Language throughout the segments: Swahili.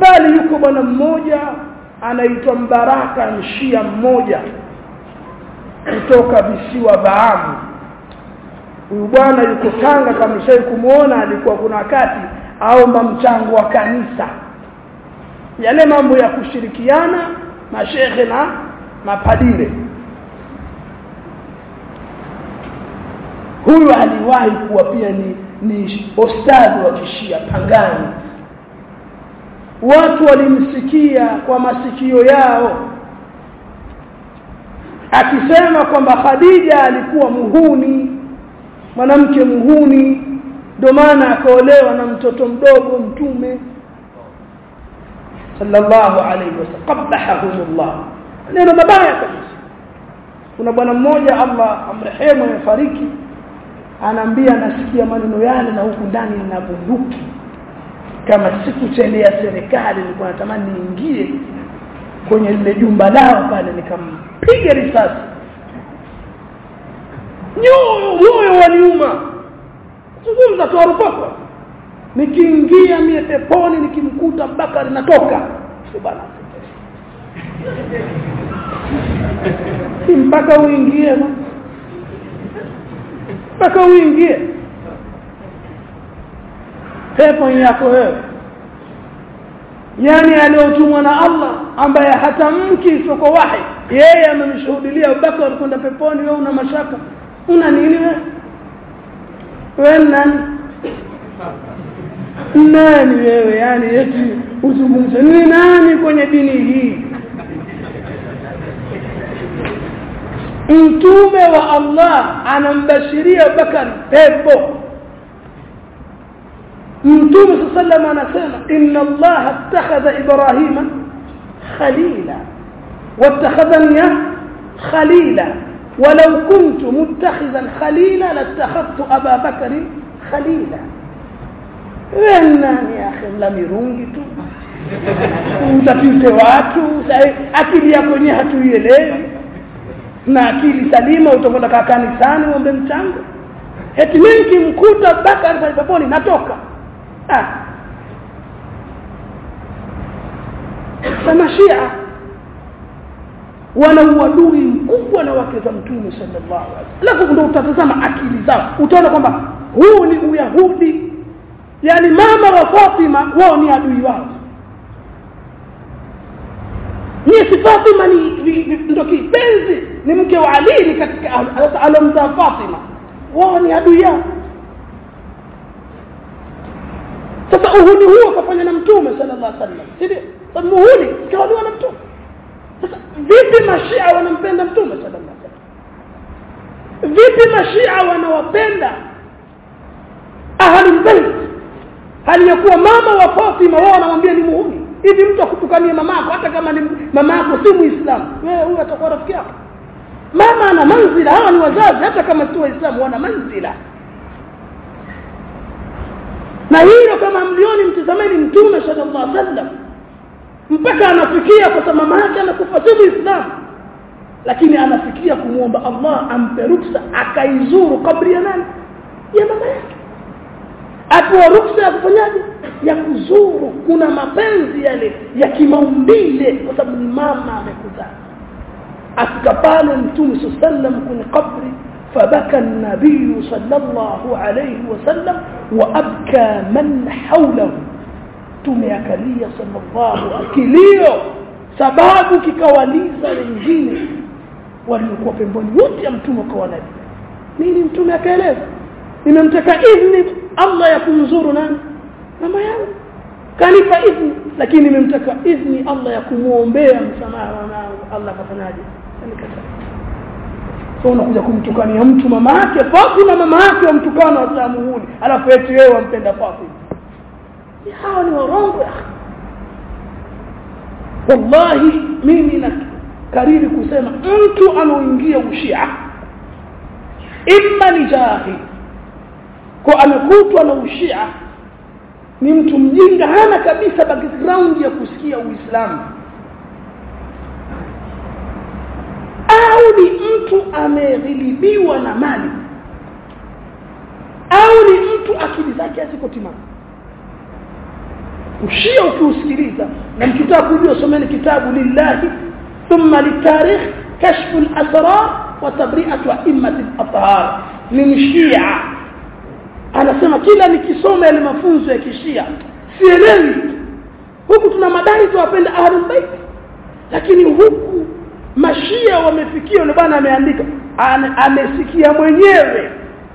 bali yuko bwana mmoja anaitwa Mbaraka mshia mmoja kutoka visiwa Baamu huyu bwana yuko Tanga kama shai kumuona alikuwa kuna wakati aomba mchango wa kanisa. Yale mambo ya kushirikiana mashehe na mapadire. Huyu aliwahi kuwa pia ni ni ostadhi wa kishia Pangani watu walimsikia kwa masikio yao akisema kwamba Khadija alikuwa muhuni mwanamke muhuni ndio maana akaolewa na mtoto mdogo mtume sallallahu alayhi wasallam. Qabbahahumullah. Neno mabaya kabisa. Kuna bwana mmoja Allah amrehemu amefariki anaambia nasikia maneno yale na huku ndani nina bunduki kama sikuchelea serikali nilikuwa natamani niingie kwenye lile jumba lao pale nikampiga risasi. Nyoyo moyo waniuma zungumza tuarupaka nikiingia mie peponi nikimkuta mpaka linatoka. Si mpaka uingie mpaka uingie. Pepo yako wewe yani aliyotumwa na Allah ambaye hatamki soko wahi. Yeye amemshuhudia Abubakar kwenda peponi wewe una mashaka? Una nini wewe? Wewe nani? Nani wewe? Yani eti uzungumze. Ni nani kwenye dini hii? Mtume wa Allah anambashiria Abubakar pepo mtume sallallahu anasema inna Allah attakhadha Ibrahima khalila wattakhadhani khalila ولو كنت متخذا خليلا لاتخذت ابا بكر خليلا nani akhi mla mirungi tu utapite watu akili yako yenyewe hatuielewi na akili salima utakwenda kanisani uombe mchango eti mimi nikimkuta Bakari pale peponi natoka ah. Kama wana uadui mkubwa na wake za mtume sallallahu alaihi wasallam. Ndio utatazama akili zao. Utaona kwamba huu ni uyahudi. Yani mama wa Fatima wao ni adui wao. Ni si Fatima ni ndio kipenzi. Ni mke wa Ali ni katika alomza Fatima. Wao ni adui yao sasa uhuni huo kafanya na mtume sallallahu alaihi wasallam sio sababu uhuni kawaliwa na mtume. Sasa vipi mashia wanampenda mtume sallallahu alaihi wasallam? Vipi mashia wanawapenda ahlul bait hali ya kuwa mama wa Fatima wao wanamwambia ni muhuni. Hivi mtu akutukanie mamako hata kama ni mamako si muislamu wewe huyu atakuwa rafiki yako? Mama ana manzila hawa ni wazazi hata kama si waislamu wana manzila na hilo kama mlioni mtizameni mtume sallallahu alaihi wasallam mpaka anafikia kwa mama yake anakufa si muislamu lakini anafikia kumwomba Allah ampe ruksa akaizuru kabri ya nani? Ya mama yake. Apewa ruksa ya kufanyaje? Ya kuzuru. Kuna mapenzi yale ya kimaumbile kwa sababu mama amekuzaa. Afika pale mtume sallallahu alaihi wasallam kwenye kabri fabaka an-nabii sallallahu alaihi wasallam و أ ب ك ى من حوله تمياكلي صلى الله اكلي سباب كيكواليزا لنجيني وليكو في بني يوتي امتمك ولدي نيني امتمياكلي نمتك اذن الله يكون زورنا. مما يعني كلف اذن لكن نمتك اذن الله يكون مومبيا مسامعه الله كفنادي سنكتب so unakuja kumtukania mtu mama yake na mama yake wamtukana waislamu huni alafu eti wewe wampenda Fatima. Hawa ni warongo wallahi mimi na kariri kusema mtu anaoingia ushia imma ni jahil. Kwa amekutwa na ushia ni mtu mjinga hana kabisa background ya kusikia uislamu au ni mtu ameghilibiwa na mali au ni mtu akili zake haziko timamu ushia ukiusikiliza na mkitaka kujua someni kitabu lillahi thumma litarikh kashfu al-asrar wa tabri'atu a'immati al-athhar ni mshia. Anasema kila nikisoma yale mafunzo ya kishia sielewi. Huku tuna madai tuwapenda ahlul bait lakini huku mashia wamefikia yule bwana ameandika. Amesikia mwenyewe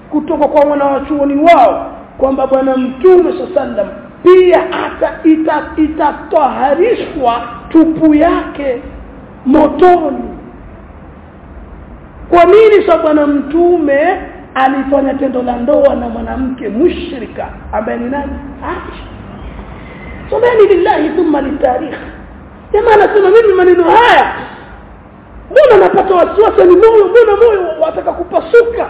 kutoka kwa wanawachuoni wao kwamba bwana mtume sallam pia hata itatoharishwa ita tupu yake motoni. Kwa nini sababu bwana mtume alifanya tendo la ndoa na mwanamke mushrika ambaye ni nani? Aisha. Someni lillahi thumma litarikh. Jamaa anasema mimi maneno haya mbona napata wasiwasi ni moyo mbona moyo wataka kupasuka.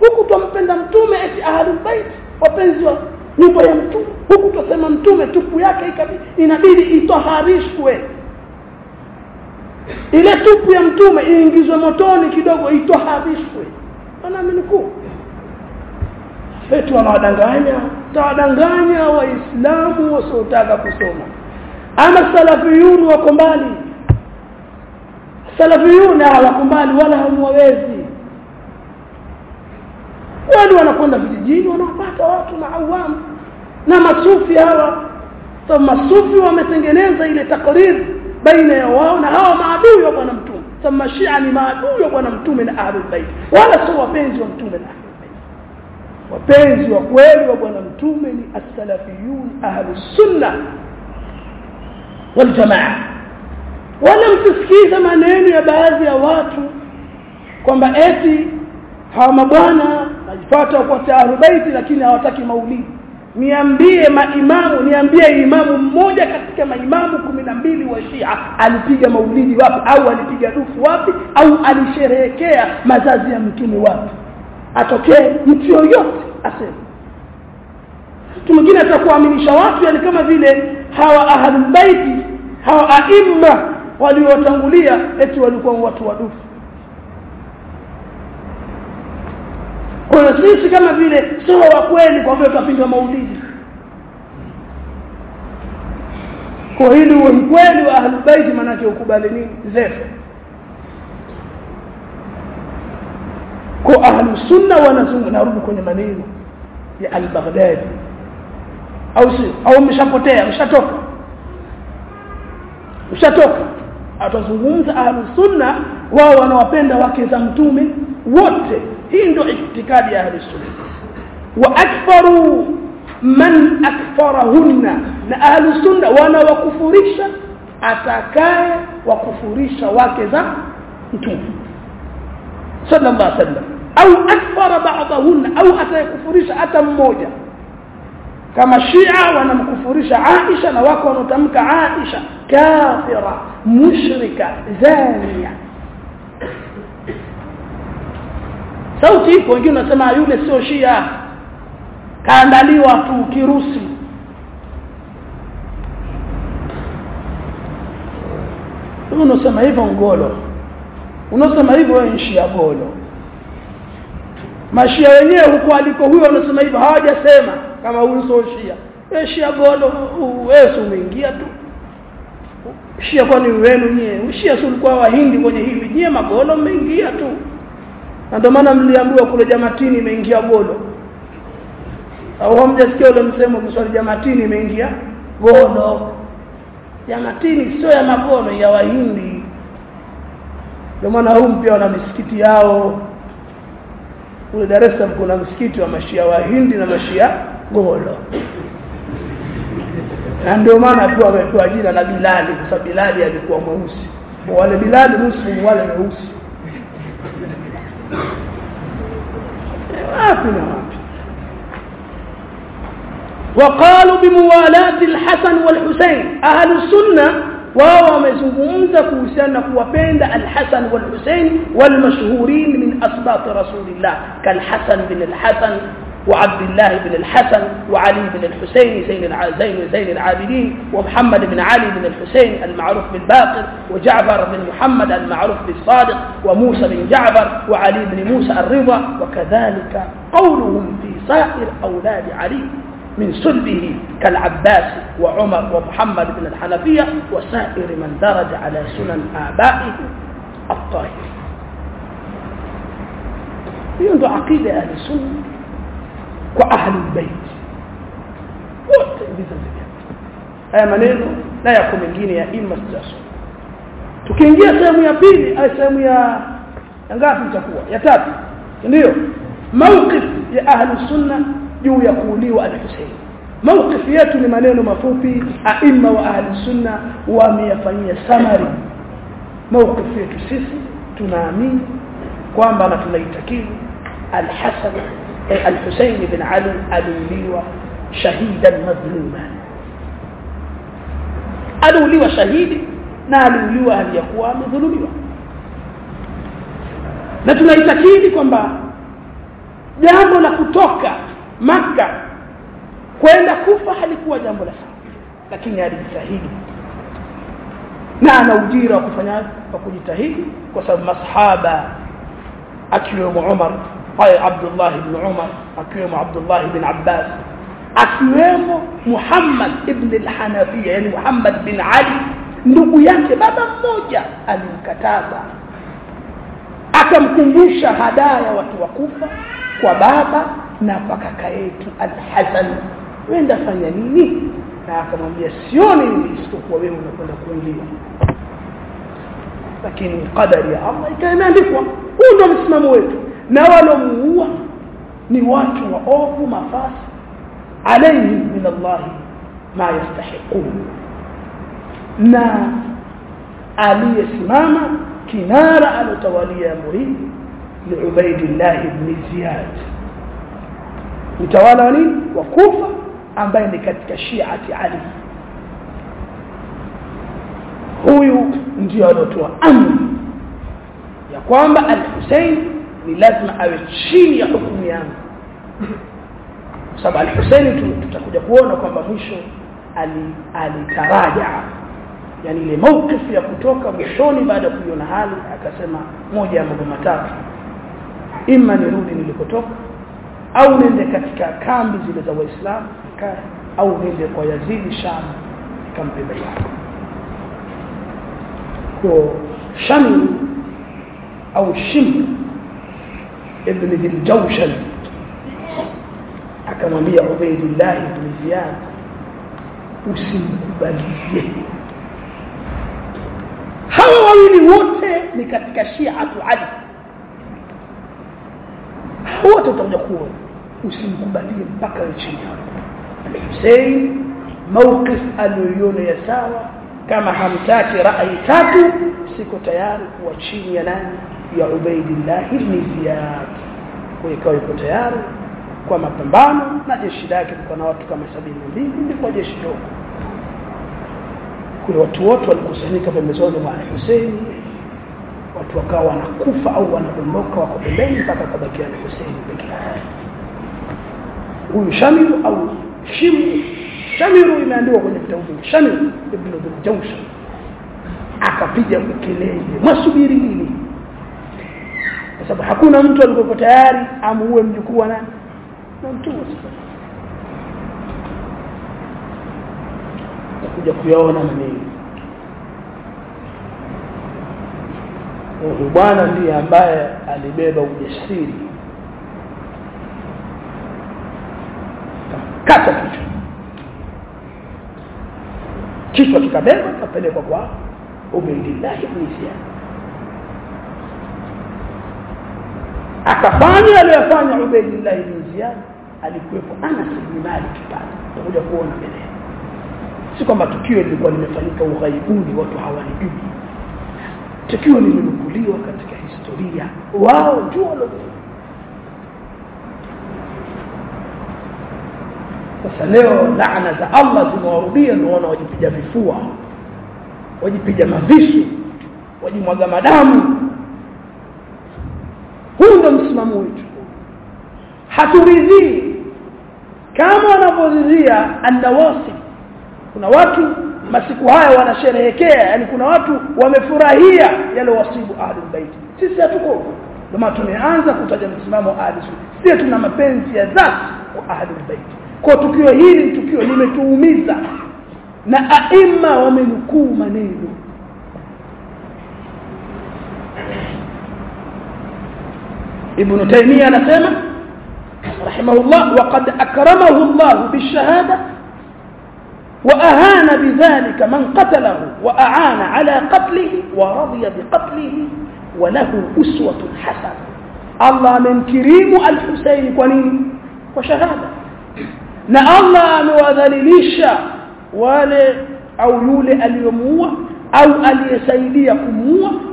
Huku twampenda mtume eti ahlul bait wapenzi wa nyumba ya mtume. Huku twasema mtume tupu yake inabidi itoharishwe ile tupu ya mtume iingizwe motoni kidogo itoharishwe anaaminikuu wetu wanawadanganya tawadanganya waislamu wasiotaka kusoma. Ama salafiyun wako mbali salafiyuni hawakubali wala hamwawezi wale wanakwenda vijijini wanapata watu na awamu na masufi hawa. So masufi wametengeneza ile takriri baina ya wao na hawa maadui wa bwana mtume. So mashia ni maadui wa bwana mtume na ahlul bait. Wala sio wapenzi wa mtume na ahlul wapenzi wa kweli wa bwana mtume ni as-salafiyun ahlus sunna wal jamaa wala msisikize maneno ya baadhi ya watu kwamba eti hawa mabwana najifuata kwa taharubaiti bait lakini hawataki maulidi. Niambie maimamu niambie imamu mmoja katika maimamu mbili wa Shia alipiga maulidi wapi? Au alipiga dufu wapi? Au alisherehekea mazazi ya mtume wapi? Atokee mtu yoyote aseme. Mtu mwingine atakuaminisha watu yani kama vile hawa ahlul baiti hawa aimma waliotangulia eti walikuwa watu wadufu. Kwa sisi kama vile sio wa kweli kwa vile tutapinga maulidi. Kwa hili uwe mkweli wa ahlul bait manake ukubali nini? Zefu. Kwa ahlusunna wanazungu narudi kwenye maneno ya al-Baghdadi. Au si? Au mshapotea mshatoka mshatoka atazungumza ahlus sunna wao wanawapenda wake za mtume wote. Hii ndio itikadi ya ahlu sunna. Wa akfaru man akfarahunna na ahlus sunna wanawakufurisha atakaye wakufurisha wake za mtume. Sallallahu alaihi wasallam. Au akfara ba'dahunna au atayekufurisha hata mmoja. Kama Shia wanamkufurisha Aisha na wako wanotamka Aisha kafira mushrika zania sauti ipo wengine unasema yule sio Shia. Kaandaliwa tu kirusi. Unasema hivyo ngolo. Unasema hivyo wewe Shia golo mashia wenyewe huko aliko huyo wanasema hivyo hawajasema kama huyu sio Shia. Wewe Shia golo wewe umeingia tu Shia kwani wenu nyie? Shia si ulikuwa wahindi kwenye hivi nyie magolo mmeingia tu. Na ndio maana mliambiwa kule jamatini imeingia golo. Au hamjasikia ule msemo kuswali jamatini imeingia golo? Jamatini sio ya magolo ya wahindi. Ndio maana huu pia wana misikiti yao. Kule Dar es Salaam kuna msikiti wa mashia wahindi na mashia golo na ndio maana tu amepewa jina la Bilali kwa sababu Bilali alikuwa mweusi wale Bilali muslim wale weusi wapi na wapi وقالوا بموالاة الحسن والحسين أهل السنة wao wamezungumza kuhusiana kuwapenda al-Hasan wal-Husayn wal-mashhurin min asbat rasulillah kal-Hasan bin al-Hasan وعبد الله بن الحسن وعلي بن الحسين زين العزين زين العابدين ومحمد بن علي بن الحسين المعروف بالباقر وجعفر بن محمد المعروف بالصادق وموسى بن جعفر وعلي بن موسى الرضا وكذلك قولهم في سائر أولاد علي من صلبه كالعباس وعمر ومحمد بن الحنفية وسائر من درج على سنن آبائه الطاهرين. ينظر عقيدة أهل السنة kwa ahlul wote vizazi vyake haya maneno na yako mengine ya ilmastas tukiingia sehemu ya pili au sehemu ya ngapi itakuwa? Ya tatu. Ndio. Mawqif ya ahlusunna juu ya kuuliwa al-Husayn mawqif yetu ni maneno mafupi aima wa ahlus sunna wameyafanyia samari mawqif yetu sisi tunaamini kwamba na tunaitakidi alhasan al-Husayn bin Ali aliuliwa shahidan madhluma. Aliuliwa shahidi na aliuliwa aliyakuwa amedhulumiwa. Na tunaitakidi kwamba jambo la kutoka maka kwenda kufa halikuwa jambo la sawa lakini alijitahidi. Na ana ujira wa kufanya wa kujitahidi kwa sababu masahaba akiwemo Umar haya Abdullah ibn Umar akiwemo Abdullah ibn Abbas akiwemo Muhammad ibn al-Hanafiya yani Muhammad bin Ali ndugu yake baba mmoja alimkataza akamkumbusha hadaya watu wakufa kwa baba na kwa kaka yetu al-Hasan wenda fanya nini na akamwambia sioni isipokuwa wewe unakwenda kuuliwa lakini qadari ya Allah ikaandikwa huu ndio msimamo wetu na walomuua ni watu wa ovu mafasi. Alayhi min Allah ma yastahiqun. Na aliyesimama kinara alotawalia amri ni Ubaidillah ibn Ziyad. Mtawala nini? Wa Kufa ambaye ni katika shiati Ali. Huyu ndio aliotoa amri ya kwamba al-Hussein ni lazima awe chini ya hukumu yangu. Kwa sababu al-Husaini tutakuja kuona kwamba mwisho alitaraja. Ali yani ile maukifu ya kutoka mwishoni baada ya kuiona hali akasema moja ya mambo matatu. Ima nirudi nilikotoka au nende katika kambi zile za waislamu au nende kwa Yazidi Sham kampe bayana kwa Shami au Shim ibn Dhiljawshan akamwambia Ubaydillah ibn Ziyad usimkubalie hawa wawili wote ni katika Shiatu Ali wote utakuja kuona usimkubalie mpaka chini Hussein mawqif aliyoiona ya sawa kama hamtaki rai tatu siko tayari kuwa chini ya nani ya Ubaydillah ibn Ziyad ikawa iko tayari kwa mapambano na jeshi lake kulikuwa na watu kama sabini na mbili ndiko jeshi dogo. Kule watu wote walikusanyika pembezoni mwa Hussein watu wakawa wanakufa au wanadondoka wako pembeni mpaka kabakia na Hussein peke yake. Huyu Shamiru au Shimu Shamiru imeandikwa kwenye vitabu vingi Shamiru ibn Jawshan akapiga kelele masubiri nini kwa sababu hakuna mtu alikuwa tayari amuue mjukuu wa nani. Na mtume kuja kuyaona maneno huyu bwana ndiye ambaye alibeba ujasiri. Kata kichwa. Kichwa kikabeba kapelekwa kwa Ubaydillah ibn Ziyad akafanya aliyofanya Ubaydillah ibn Ziyad alikuwepo Anas ibn Malik pale. Tutakuja kuona mbele. Si kwamba tukio lilikuwa limefanyika ughaibuni watu hawalijui. Tukio lilinukuliwa katika historia. Wao ndio walio sasa leo laana za Allah zimewarudia ndio wana wajipiga vifua wajipiga mavisu wajimwaga madamu ndio msimamo wetu. Haturidhii kama wanavyoridhia annawasi. Kuna watu masiku haya wanasherehekea yani kuna watu wamefurahia yale wasibu ahlul bait sisi hatuko kama tumeanza kutaja msimamo ahlus sisi tuna mapenzi ya dhati kwa ahlul bait kwa tukio hili tukio limetuumiza. Na aima wamenukuu maneno ابن تيمية انسمع رحمه الله وقد أكرمه الله بالشهادة وأهان بذلك من قتله وأعان على قتله ورضي بقتله وله أسوة حسنة. الله من كريم الحسين قنين وشهادة. نا الله موذلليشا وله أو يله اللي أو اللي يسيديه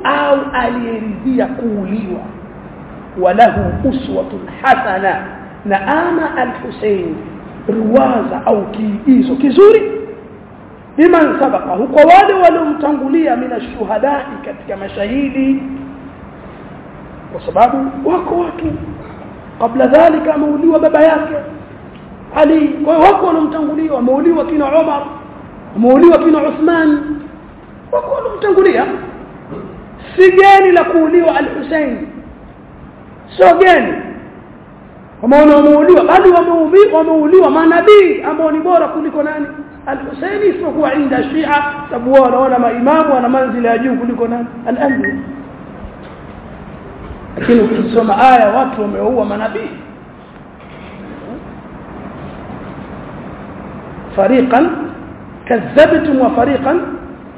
أو اللي يرضيه وله أسوة حسنة. نعام الحسين رواز أو كيئيس كزوري لمن سبقه قوال ولم تنغلي من الشهداء كتك مشاهيد وسباب وكوات قبل ذلك مولي وبباياك علي وكو ولم تنغلي ومولي وكين عمر. ومولي وكين عثمان. وكو ولم تنغلي سجان لكولي والحسين. Sio geni wameona wameuliwa bali wameuliwa manabii ambao ni bora kuliko nani al-Husaini isipokuwa inda Shia sababu wao wanaona maimamu wana manzila ya juu kuliko nani al-anbiya lakini ukisoma aya watu wameua manabii fariqan kadhabtum wa fariqan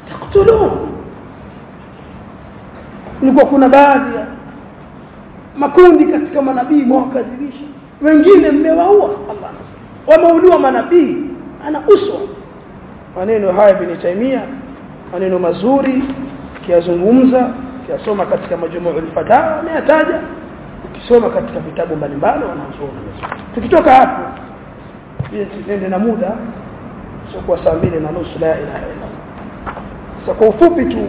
taqtulun kulikuwa kuna baadhi makundi katika manabii mwakadhibisha wengine mmewaua Allah wameuliwa manabii ana uswa maneno haya bin Taimia maneno mazuri kiazungumza kiasoma katika majumuu al-fatawa ameyataja. Ukisoma katika vitabu mbalimbali wanazuoni tukitoka hapo pia tuende na muda sio kwa saa mbili na nusu la ilaha illa sasa kwa ufupi tu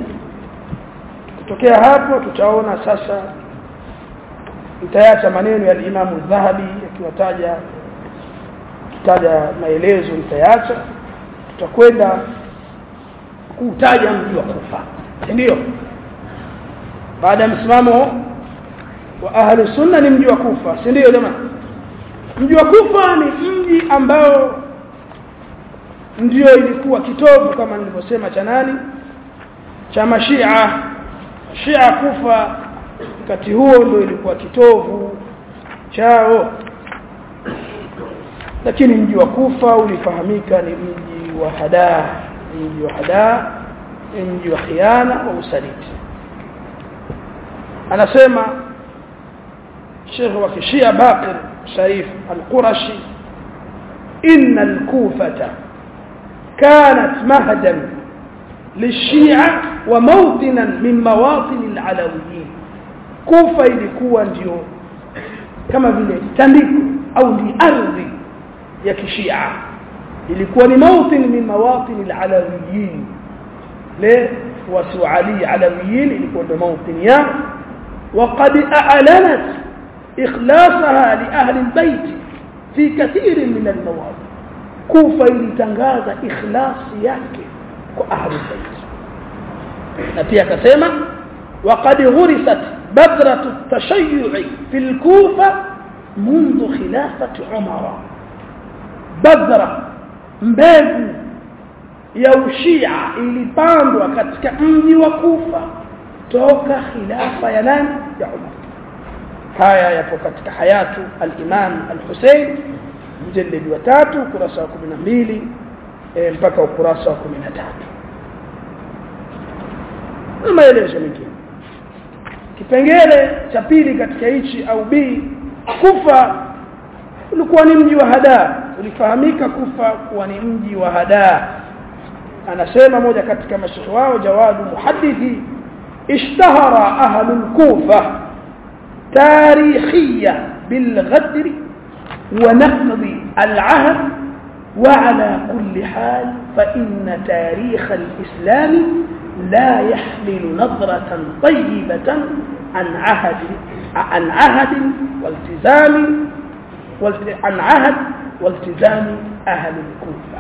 tukitokea hapo tutaona sasa nitaacha maneno ya limamu Dhahabi akiwataja kitaja maelezo nitayacha tutakwenda kutaja mji wa Kufa ndio? Baada ya msimamo wa ahli sunna ni mji wa Kufa si ndio jamaa? Mji wa Kufa ni mji ambao ndio ilikuwa kitovu kama nilivyosema cha nani? Cha mashia. Shia Kufa wakati huo ndio ilikuwa kitovu chao lakini mji wa Kufa ulifahamika ni mji wa hadaa mji wa hadaa mji wa khiana wa usaliti anasema Sheikh wa Kishia Baqir Sharif Al-Qurashi إن الكوفة كانت مهدا للشيعة وموطنا من مواطن العلويين kufa ilikuwa ndio kama vile tandiko au ni ardhi ya kishia ilikuwa ni mautin min mawatin alalawiyin le wasu ali alawiyin ilikuwa ndio mautin ya وقد اعلنت اخلاصها لاهل البيت في كثير من المواضع كوفه ilitangaza ikhlasi yake kwa ahli البيت na pia akasema وقد غرست بذرة التشيع في الكوفة منذ خلافة عمر. بذرة مبادئ يا وشيعة إلي باندوا كتك أمي وكوفة. توكا خلافة يلان يا عمر. هيا يا فوكتك حياته الإمام الحسين مجلد وتاتو كراسة من ميلي إيه مبكا وكراسة من تاتو ما يلعش من kipengele cha pili katika hichi au B Kufa ulikuwa ni mji wa hadaa ulifahamika Kufa kuwa ni mji wa hadaa anasema moja katika mashekhi wao jawadu muhaddithi ishtahara ahlu al-Kufa تاريخية بالغدر ونقض العهد وعلى كل حال فإن تاريخ الإسلام لا يحمل نظرة طيبة عن عهد عن عهد والتزام عن عهد والتزام أهل الكوفة.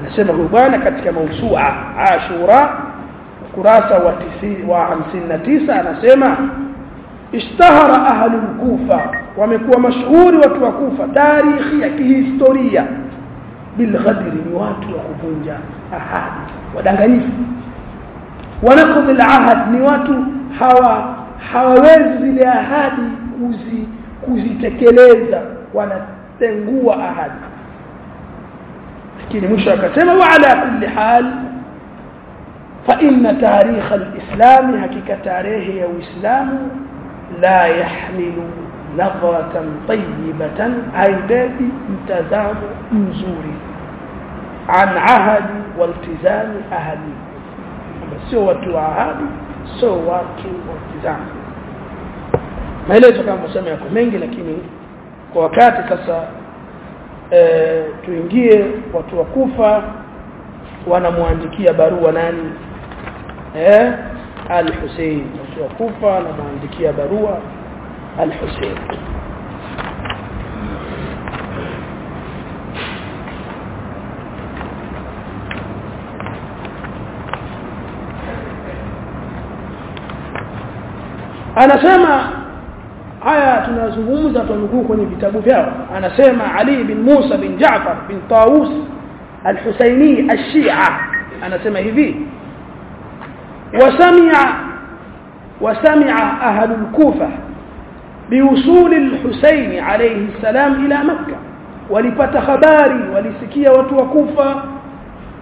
أنا سمع بوانا كتك موسوعة عاشوراء كراسة وتسعين أنا سمع اشتهر أهل الكوفة kufa tarikhi ya kihistoria bilghadri ni watu wa kuvunja ahadi wadanganyifu wanakudhi alahad ni watu hawa hawawezi zile ahadi kuzi kuzitekeleza wanatengua ahadi lakini mwisho akasema wa ala kulli hal fa inna tarikh alislam hakika tarehe ya uislamu la yahmilu nadratan tayyibatan aibebi mtazamo mzuri an ahadi waltizami ahadi. Sio watu wa ahadi sio watu wa maelezo kama msema yako mengi lakini kwa wakati sasa e, tuingie watu wa kufa wanamwandikia barua nani? Eh al-Hussein watu wa kufa wanamwandikia barua al-Hussein anasema haya tunazungumza tunukuu kwenye vitabu vyao anasema Ali bin Musa bin Jaafar bin Tawus al-Husaini al-Shia anasema hivi وسمع وسمع أهل الكوفة بوصول الحسين عليه السلام إلى مكة ولipata habari walisikia watu wa Kufa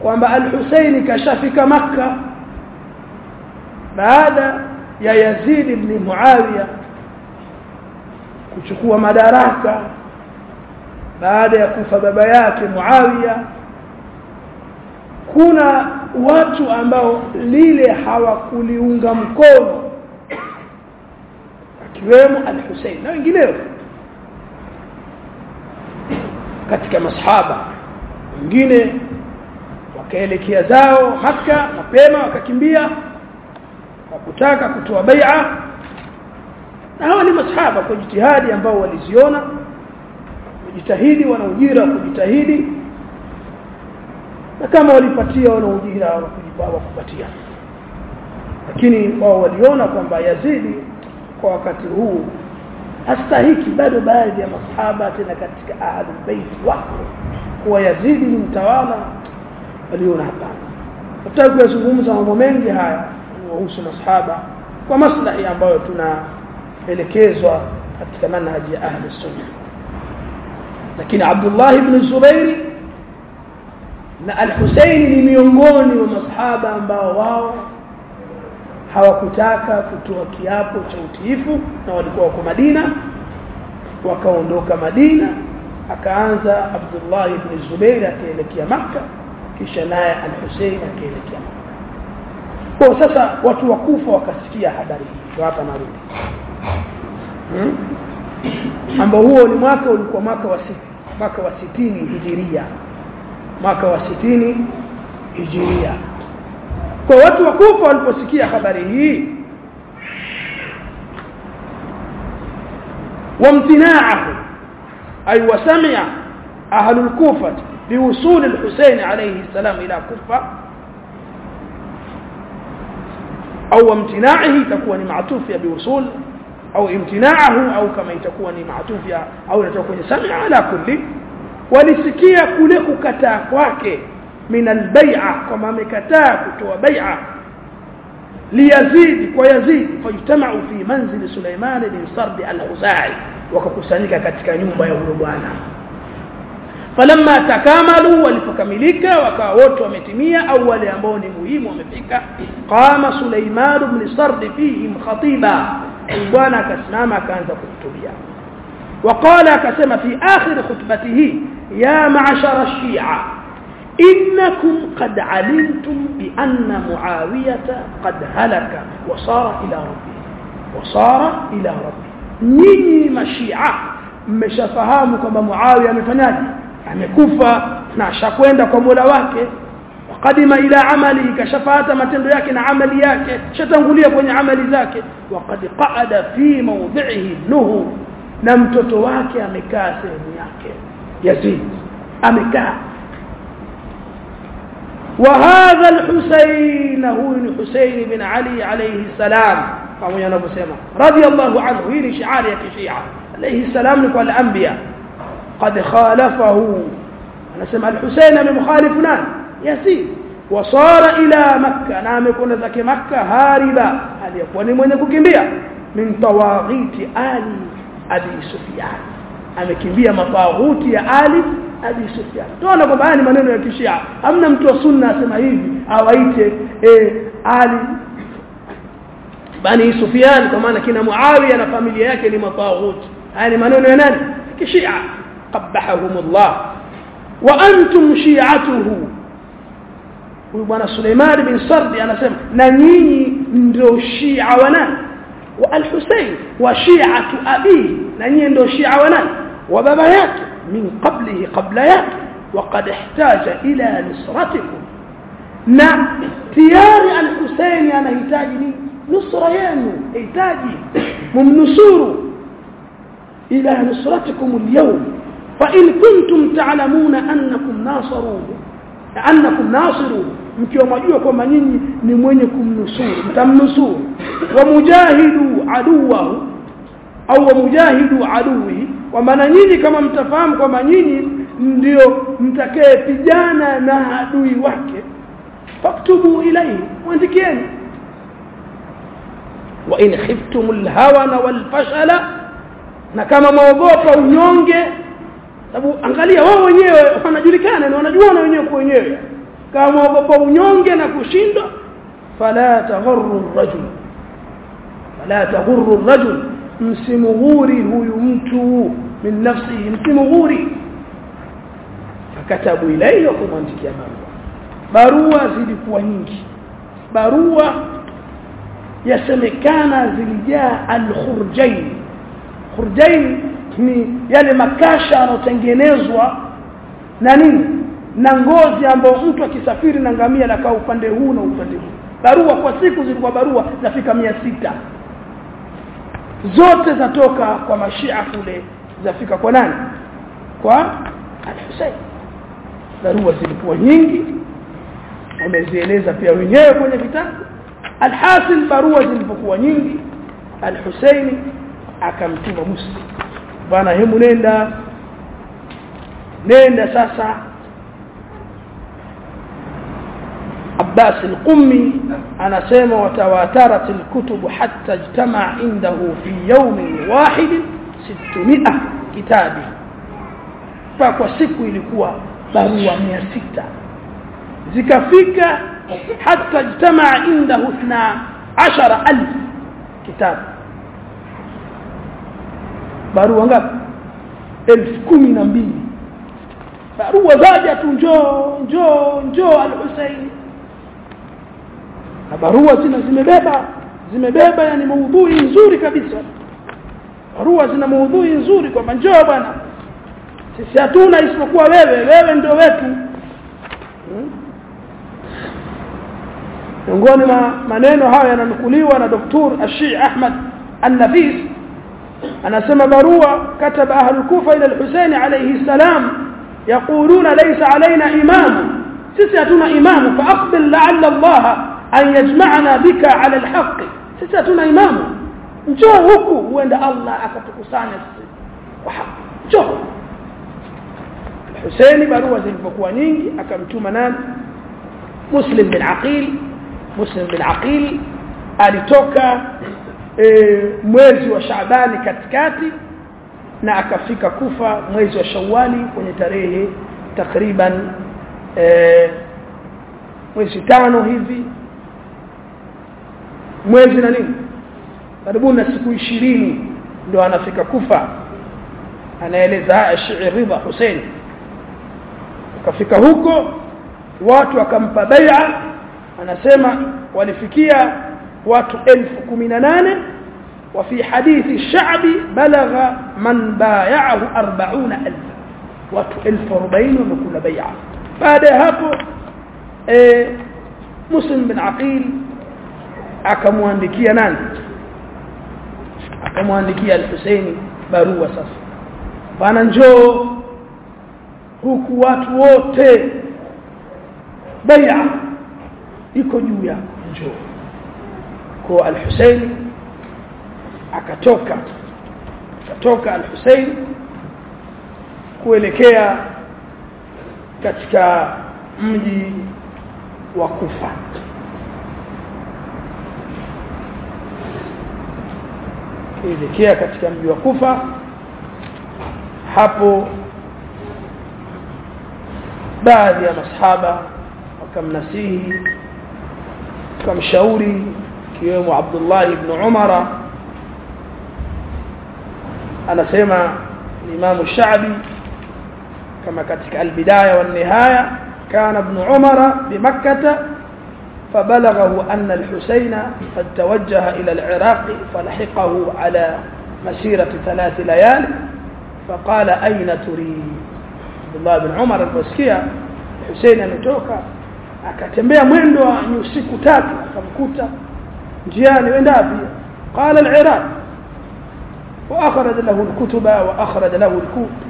kwamba al-Husaini kashafika Makka baada ya Yazid ibn Muawiya kuchukua madaraka baada ya kufa baba yake Muawiya. Kuna watu ambao lile hawakuliunga mkono akiwemo al-Hussein na wengineo katika masahaba. Wengine wakaelekea zao maka mapema wakakimbia wakutaka kutoa bai'a. Na hawa ni masahaba kwa jitihadi ambao waliziona kujitahidi wana ujira wa kujitahidi. Na kama walipatia wana ujira wa kupatia. Lakini wao waliona kwamba Yazidi kwa wakati huu. Hastahiki bado baadhi ya masahaba tena katika ahlul bait wako kuwa Yazidi ni mtawala waliona hapana. Hata kuyazungumza mambo mengi haya kuhusu masahaba kwa maslahi ambayo tunaelekezwa katika manhaji ya ahli sunna. Lakini Abdullah ibn Zubairi na al-Husayn ni miongoni wa masahaba ambao wao hawakutaka kutoa kiapo cha utiifu na walikuwa wako Madina wakaondoka Madina akaanza Abdullah ibn Zubair akaelekea Makka kisha naye al-Husayn akaelekea kwa sasa watu wakufa wakasikia habari hii hapa narudi hmm? ambao huo ni mwaka ulikuwa mwaka wa mwaka wa 60 hijiria mwaka wa 60 hijiria kwa watu wakufa waliposikia habari hii وامتناعه أي وسمع أهل الكوفة بوصول الحسين عليه السلام إلى au imtinaihi itakuwa ni maatufu ya biusul au imtinaahu au kama itakuwa ni maatufu ya au inatoka kwenye samia ala kulli. Walisikia kule kukataa kwake min albai'a kama amekataa kutoa bai'a liyazidi kwa yazidi fajtama'u fi manzili Sulaiman bin Sard al-Khuzai wakakusanyika katika nyumba ya huyo bwana. falamma takamalu walipokamilika wakawa wote wametimia au wale ambao ni muhimu wamefika qama Suleiman ibn Sard fihim khatiba bwana akasimama akaanza kuhutubia وقال akasema fi akhir khutbatihi ya ma'ashara ash-shi'a innakum qad 'alimtum bi anna muawiyata qad halaka wa sara ila rabbih wa sara ila rabbih nyinyi mashia mmeshafahamu kwamba muawiya amefanyaje amekufa na ashakwenda kwa Mola wake wakadima ila amali kashafata matendo yake na amali yake shatangulia kwenye amali zake waqad qaada fi mawdhihi nuhu na mtoto wake amekaa sehemu yake Yazid amekaa وهذا الحسين هو الحسين بن علي عليه السلام pamoja anavyosema radiyallahu anhu hii ni shiari ya kishia alayhi salam ni kwa al-anbiya قد خالفه. أنا سمع الحسين بمخالف نان يسير. وصار إلى مكة. نعم يكون ذاك مكة هاربا هل يكون من كمبيا؟ من طواغيت آل أبي سفيان. أم كمبيا مطاغوت يا آل أبي سفيان. تونا قبعاني من نرى كشيعة. أم نمت وصلنا سمعيه؟ أو أيت آل بني سفيان. كما نكينا معاوية نفاميليا كلمة طاغوت. هل من نرى كشيعة. قبحهم الله. وأنتم شيعته. وأنا سليمان بن صردي أنا سمع نني ندو شيعة ونان. والحسين وشيعة أبيه. نني ندو شيعة ونان. وبابيات من قبله قبل ياتي وقد احتاج إلى نصرتكم. نا تيار الحسين أنا هتاجني نصر يانو هتاجي ممنصور إلى نصرتكم اليوم. Fa in kuntum ta'lamuna annakum nasaruhu annakum nasiru mkiwa mwajua kwamba nyinyi ni mwenye kumnusuru mtamnusuru wa mujahidu aduwahu au wa mujahidu aduwi kwa maana nyinyi kama mtafahamu kwamba nyinyi ndio mtakayepigana na adui wake faktubu ilayhi muandikieni wa in khiftum alhawana walfashala na kama maogopa unyonge sababu angalia wao wenyewe wanajulikana na wanajuana wenyewe kwa wenyewe. Kama wapo unyonge na kushindwa fala taghurru rajul. Fala taghurru rajul. Msimughuri huyu mtu min nafsihi msimughuri fakatabu ilayhi kumwandikia barua. Barua zilikuwa nyingi. Barua yasemekana zilijaa al-khurjain. Khurjain ni yale makasha yanotengenezwa na nini? Na ngozi ambayo mtu akisafiri na ngamia nakaa upande huu na upande huu. Barua kwa siku zilikuwa barua zafika mia sita. Zote zatoka kwa mashia kule zafika kwa nani? Kwa al-Husayn barua zilikuwa nyingi wamezieleza pia wenyewe kwenye vitabu. Alhasil barua zilipokuwa nyingi al-Husayn akamtuma Muslim bwana hemu nenda. Nenda sasa. Abbas al-Qummi anasema watawatarat al-kutub hatta ijtama indahu fi yawm wahid 600 kitabi. Kwa kwa siku ilikuwa barua 600 zikafika hatta ijtama indahu 12000 kitabu barua ngapi? Elfu kumi na mbili. Barua zaja tu njoo njoo njoo al-Husaini na barua zina zimebeba zimebeba yani maudhui nzuri kabisa. Barua zina maudhui nzuri kwamba njoo bwana. Sisi hatuna isipokuwa wewe wewe ndio wetu. Miongoni mwa maneno hayo yananukuliwa na doktor Ashi Ahmad An-Nafis anasema barua kataba ahli kufa ila al-Husayn alayhi salam yaquluna laysa alaina imam sisi hatuna imamu fa aqbil la'alla Allah an yajma'ana bika ala al-haqq sisi hatuna imamu njoo huku huenda Allah akatukusanya sisi kwa haki njoo Husaini barua zilipokuwa nyingi akamtuma nani Muslim bin Aqil Muslim bin Aqil alitoka e, mwezi wa Shaabani katikati na akafika Kufa mwezi wa shawali kwenye tarehe takriban e, mwezi tano hivi. Mwezi na nini? Karibu na siku ishirini ndio anafika Kufa. Anaeleza Ash'i Ridha Hussein. Akafika huko watu akampa bai'a anasema walifikia watu 1018 وفي حديث الشعب بلغ من بايعه 40000 watu 1040 wamekula bai'a baada hapo eh Muslim bin Aqil akamwandikia nani akamwandikia al-Husaini barua sasa bana njoo huku watu wote bai'a iko juu yako njoo kwa al-Husaini akatoka akatoka al-Hussein kuelekea katika mji wa Kufa. Kuelekea katika mji wa Kufa hapo baadhi ya masahaba wakamnasihi wakamshauri kiwemo Abdullah ibn Umar anasema Imam Sha'bi kama katika al-Bidaya wan-Nihaya kana ibn Umar bimakkah فبلغه أن الحسين قد توجه إلى العراق فلحقه على مسيرة ثلاث ليال فقال أين تريد عبد الله بن عمر البسكية حسين ametoka akatembea mwendo wa usiku tatu akamkuta جياني ونافي قال العراق. وأخرج له الكتب وأخرج له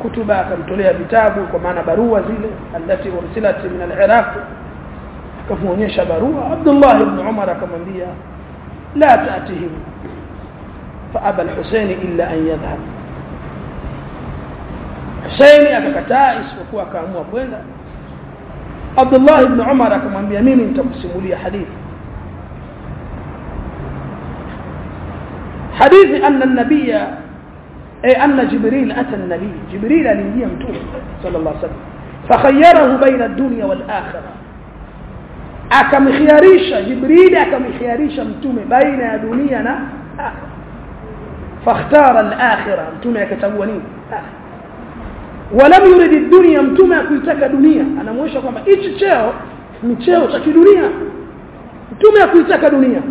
الكتب كم تليها كتابه كما أنا بروة التي أرسلت من العراق. كفونيش بروة عبد الله بن عمر كما بيا لا تأتهم. فأبى الحسين إلا أن يذهب. حسين أكتائس وكوا كاموا بوينة عبد الله بن عمر كما بيا مين تقسم لي حديث. حديث أن النبي أي أن جبريل أتى النبي جبريل لم يمتوه صلى الله عليه وسلم. فخيره بين الدنيا والآخرة. أكم خياريشة جبريل أكم خياريشة متومي بين دنيانا آه. فاختار الآخرة متومي كتبوني آه. ولم يرد الدنيا متومي أكلتك دنيا. أنا موشة قام إيش تشيو متشيو تشكي دنيا. متومي أكلتك دنيا, متومي أكلتك دنيا.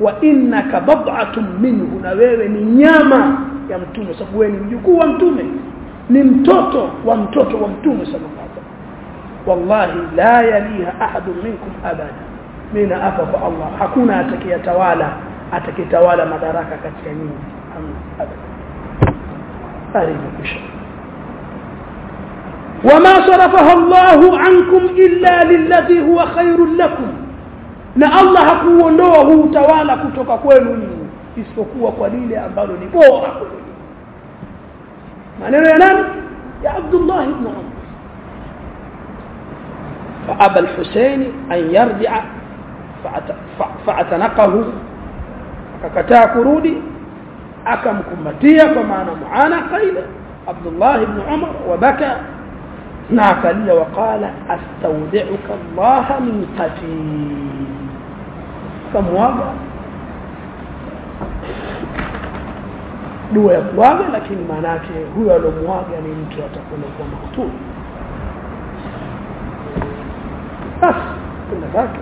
Wa innaka bad'atun minhu na wewe ni nyama ya mtume sababu wewe ni mjukuu wa mtume ni mtoto wa mtoto wa mtume sallallahu alaihi wallahi la yaliha ahadun minkum abada mimi naapa kwa Allah hakuna atakayetawala atakayetawala madaraka katika nyinyi abada وما صرفها الله عنكم إلا للذي هو خير لكم na Allah hakuondoa huu utawala kutoka kwenu nyinyi isipokuwa kwa lile ambalo ni bora kwenu maneno ya nani ya Abdullah ibn Umar فأبى الحسين أن يرجع فاعتنقه akakataa kurudi akamkumbatia kwa maana muanaka ile Abdullah ibn Umar wabaka na akalia waqala astawdi'uka Allah min qatil kamwaga dua ya kuaga lakini maana yake huyo alomwaga ni mtu atakwenda kuwa maktuli basi kuna zake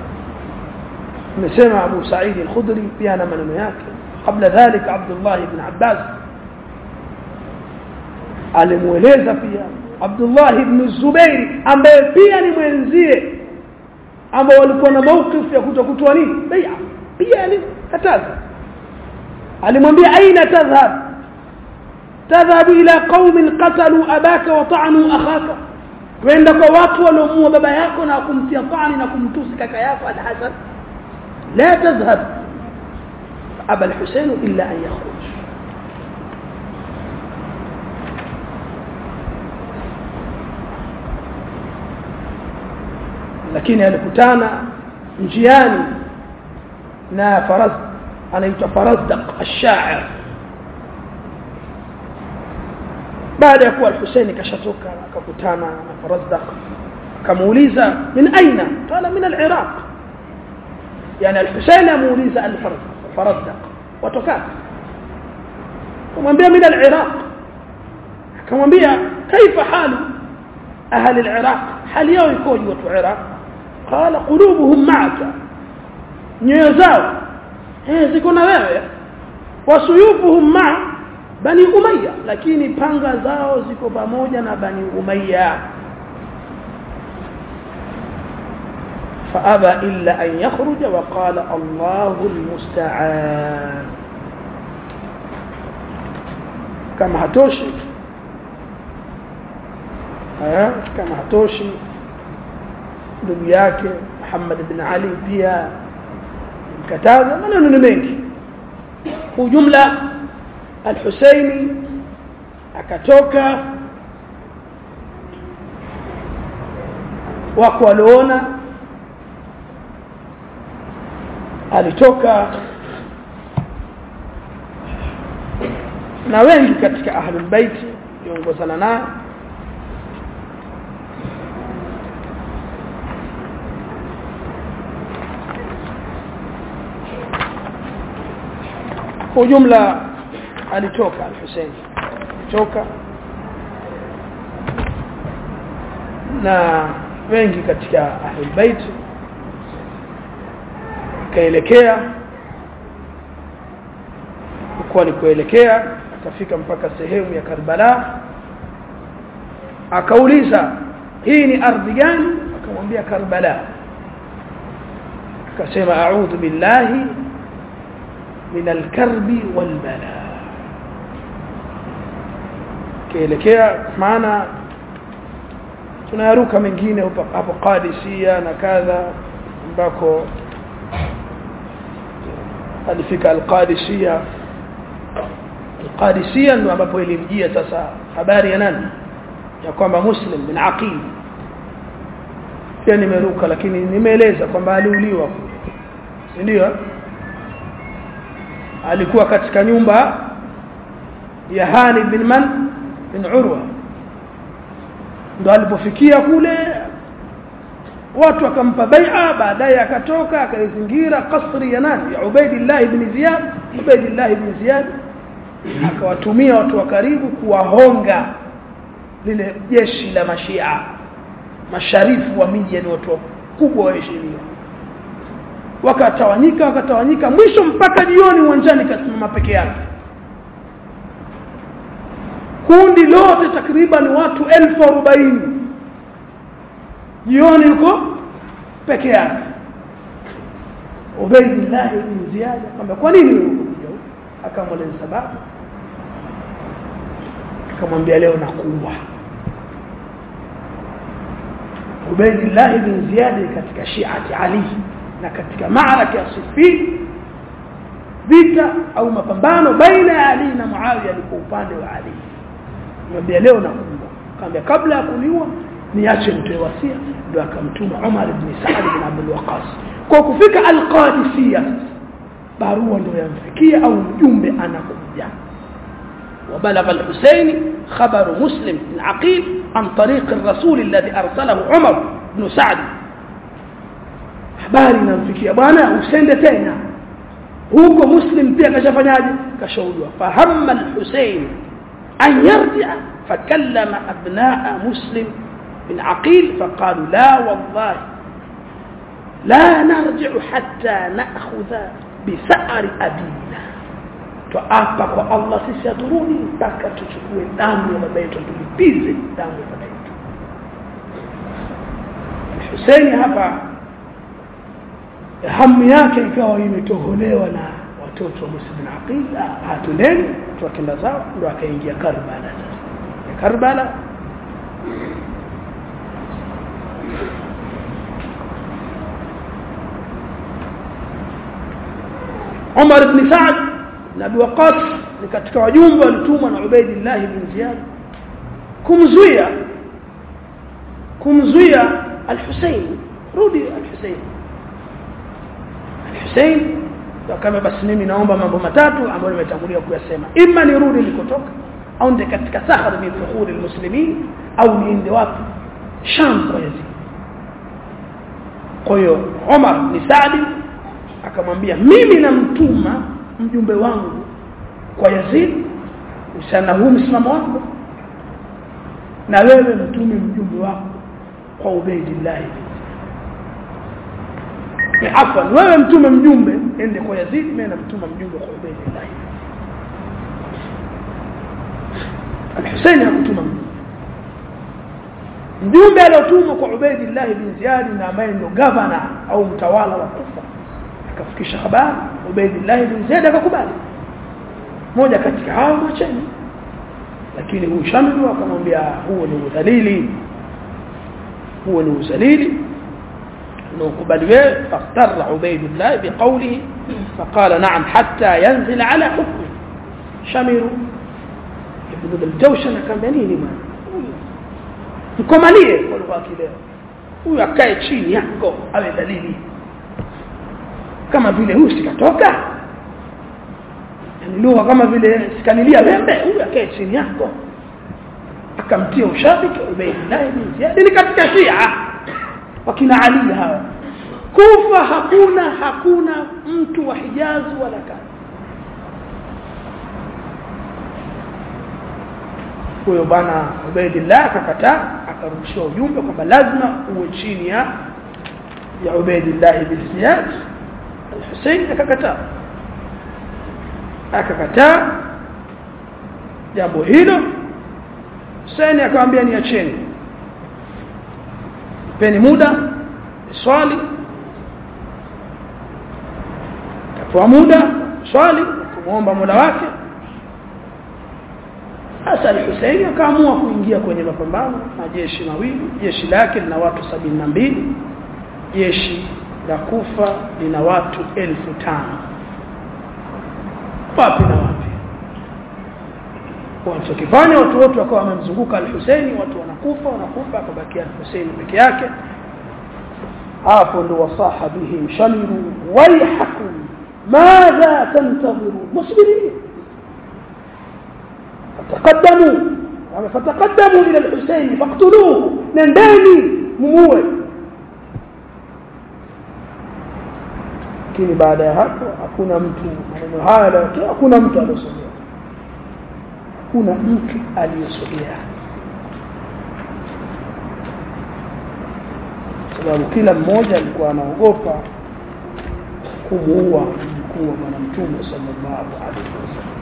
amesema Abu Sa'id al-Khudri pia na maneno yake kabla dhalika Abdullah ibn Abbas alimueleza pia Abdullah ibn Zubair ambaye pia ni mwenzie ambao walikuwa na maukifu ya kutokutoa nini bai'a pia alikataza alimwambia aina tadhhab tadhhab ila qaumin qatalu abaka wa ta'anu akhaka kwenda kwa watu waliomuua baba yako na kumtia tani na kumtusi kaka yako al-Hasan la tadhhab aba al-Husayn illa an yakhruj lakini alikutana njiani na faraz anaitwa Farazdaq ash-sha'ir baada ya kuwa al-Husayn kashatoka akakutana na Farazdaq akamuuliza min aina qala min al-Iraq yani al-Husayn amuuliza al-Farazdaq watoka kumwambia min al-Iraq akamwambia kaifa halu ahli al-Iraq hali yao ikoje watu wa Iraq قال قلوبهم معك. نيوزاو إيه زيكونا ويوي وسيوفهم مع بني أمية. لكن بانغا زاو زيكو بموجنا بني أمية. فأبى إلا أن يخرج وقال الله المستعان. كما هتوشي. كما هاتوشي ndugu yake Muhammad bin Ali pia mkataza maneno ni mengi ujumla al-Husaini akatoka wako walioona alitoka na wengi katika ahlul bait kiongozana naye kwa ujumla alitoka al-Hussein. Alitoka. Na wengi katika ahlul bait kaelekea huko kuelekea akafika mpaka sehemu ya Karbala. Akauliza hii ni ardhi gani? Akamwambia Karbala. Akasema a'udhu billahi min الكرب والبلاء كيلكيا bala kielekea maana tunayaruka mengine hapo qadisia na kadha ambako alifika alqadisia alqadisia ndio ambapo ilimjia sasa habari ya nani? Ya kwamba Muslim bin Aqil. Pia nimeruka lakini nimeeleza kwamba aliuliwa ndio alikuwa katika nyumba ya Hani bin Man bin Urwa. Ndo alipofikia kule watu akampa bai'a baadaye akatoka akaizingira kasri ya nani? Ya Ubaidillah ibn Ziyad Ubaidillah ibn Ziyad. Akawatumia watu wa karibu kuwahonga lile jeshi la mashia masharifu wa miji ni watu wakubwa waheshimiwa wakatawanyika wakatawanyika mwisho mpaka jioni uwanjani kasimama peke yake. Kundi lote takriban watu elfu arobaini. Jioni yuko peke yake. Ubaydillah ibn Ziyad akamwambia kwa nini wewe huku akamweleza sababu. Akamwambia leo nakuwa Ubaydillah ibn Ziyad katika Shiati Ali na katika maaraka ya Siffin vita au mapambano baina ya Ali na Muawiya alikuwa upande wa Ali mwambia leo nakuwa akamwambia kabla ya kuniua niache mtoe wasia ndio akamtuma Umar ibn Sa'd ibn Abdul Waqqas kwa kufika al-Qadisiyya barua ndio yamfikia au mjumbe anakuja وبلغ الحسين خبر مسلم بن عقيل عن طريق الرسول الذي أرسله عمر بن سعد habari inamfikia bwana usende tena huko muslim pia kashafanyaje kashauriwa fahamma al-Husayn an yarji'a fakallama abna'a muslim bin Aqil faqalu la wallahi la narji'u hatta na'khudha bi sa'ri abina tuapa kwa Allah sisi haturudi mpaka tuchukue damu ya baba yetu tulipize damu ya baba yetu Hussein hapa hamu yake ikawa imetoholewa na watoto wa Musa bin Aqil hatundeni tuwakenda zao ndo akaingia Karbala sasa Karbala Umar ibn Sa'd na Abi Waqqas ni katika wajumbe walitumwa na Ubaidillah ibn Ziyad kumzuia kumzuia al-Husayn rudi al-Husayn al-Husayn kama basi mimi naomba mambo matatu ambayo nimetangulia kuyasema. Imma nirudi nilikotoka au nde katika sahara min fukhuri almuslimin au niende wapi? Sham kwa yazi kwa hiyo Omar ni Saadi akamwambia mimi namtuma mjumbe wangu kwa Yazid usana huu msimamo wako na wewe mtume mjumbe wako kwa Ubaydillah ni afwan. Wewe mtume mjumbe ende kwa Yazid mimi namtuma mjumbe kwa Ubaydillah Al-Husayn hakutuma mjumbe. Aliotumwa kwa Ubaydillah bin Ziyad na ambaye ndio governor au mtawala wa Kufa. Akafikisha habari Ubaydillah bin Ziyad akakubali. Moja katika hao mwacheni lakini huyu Shamdu akamwambia huo ni udhalili. Huo ni uzalili بل فاختر عبيد الله بقوله فقال نعم حتى ينزل على حكمه. شمير ابن الجوش أنا كان بني ما مكمالية قلوا باكي ليه هو يكاي تشين يحكو على دليلي كما بيلي هو سيكتوكا يعني لوغا كما بيلي سيكاليليا بيمبي هو يكاي تشين يحكو أكمتيه شابك عبيد الله من زيادة لكتك شيعة wakina Ali hawa. Kufa hakuna hakuna mtu wa Hijazi wala kadha huyo bwana Ubaidillah akakataa akarudishia ujumbe kwamba lazima uwe chini ya ya Ubaidillah ibn Ziyad al-Hussein akakataa. Akakataa jambo hilo. Hussein akamwambia niacheni peni muda swali. Kwa muda swali kumuomba Mola wake. Sasa al-Hussein akaamua kuingia kwenye mapambano na jeshi mawili. Jeshi lake lina watu sabini na mbili jeshi la Kufa lina watu elfu tano. Wapi na wapi walichokifanya watu wote wakawa wamemzunguka al-Hussein watu wanakufa wanakufa akabakia al-Hussein peke yake hapo ndo wasaha bihim shamiru wayhakum madha tantadhiru muslimin فتقدموا فتقدموا إلى الحسين فاقتلوه ننداني muue lakini baada ya hapo hakuna mtu maneno haya hakuna mtu aliyosogea hakuna mtu aliyesogea sababu kila mmoja alikuwa anaogopa kumuua mkuu wa bwana mtume sallallahu alaihi wasallam.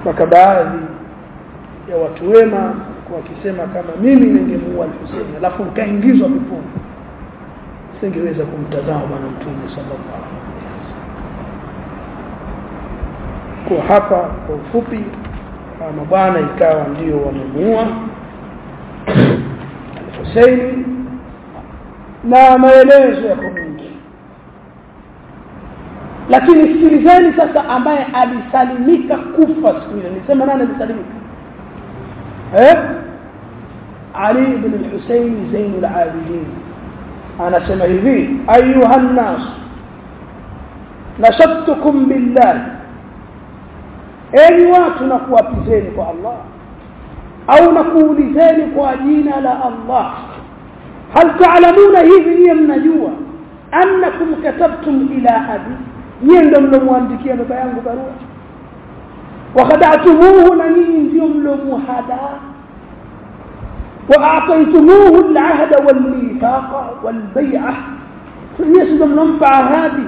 Mpaka baadhi ya watu wema wakisema kama mimi ningemuua al-Hussein alafu nikaingizwa peponi singeweza kumtazama bwana mtume sallallahu alaihi wasallam kwa hapa kwa ufupi kama bwana ikawa ndio wamemuua. al-Hussein na maelezo yako mengi lakini sikilizeni sasa ambaye alisalimika kufa siku ile. Nisema nani alisalimika? Eh? Ali ibn al-Husayn Abidin. Anasema hivi ayuha nas nashattukum billah enyi watu na kuwapizeni kwa Allah au na kuulizeni kwa jina la Allah hal ta'lamuna hivi niye mnajua annakum katabtum ila abi nyie ndio mlomwandikia baba yangu barua na nyinyi ndio mlomuhadaa واعطيتموه العهد والميثاق nyinyi ndio mnompa ahadi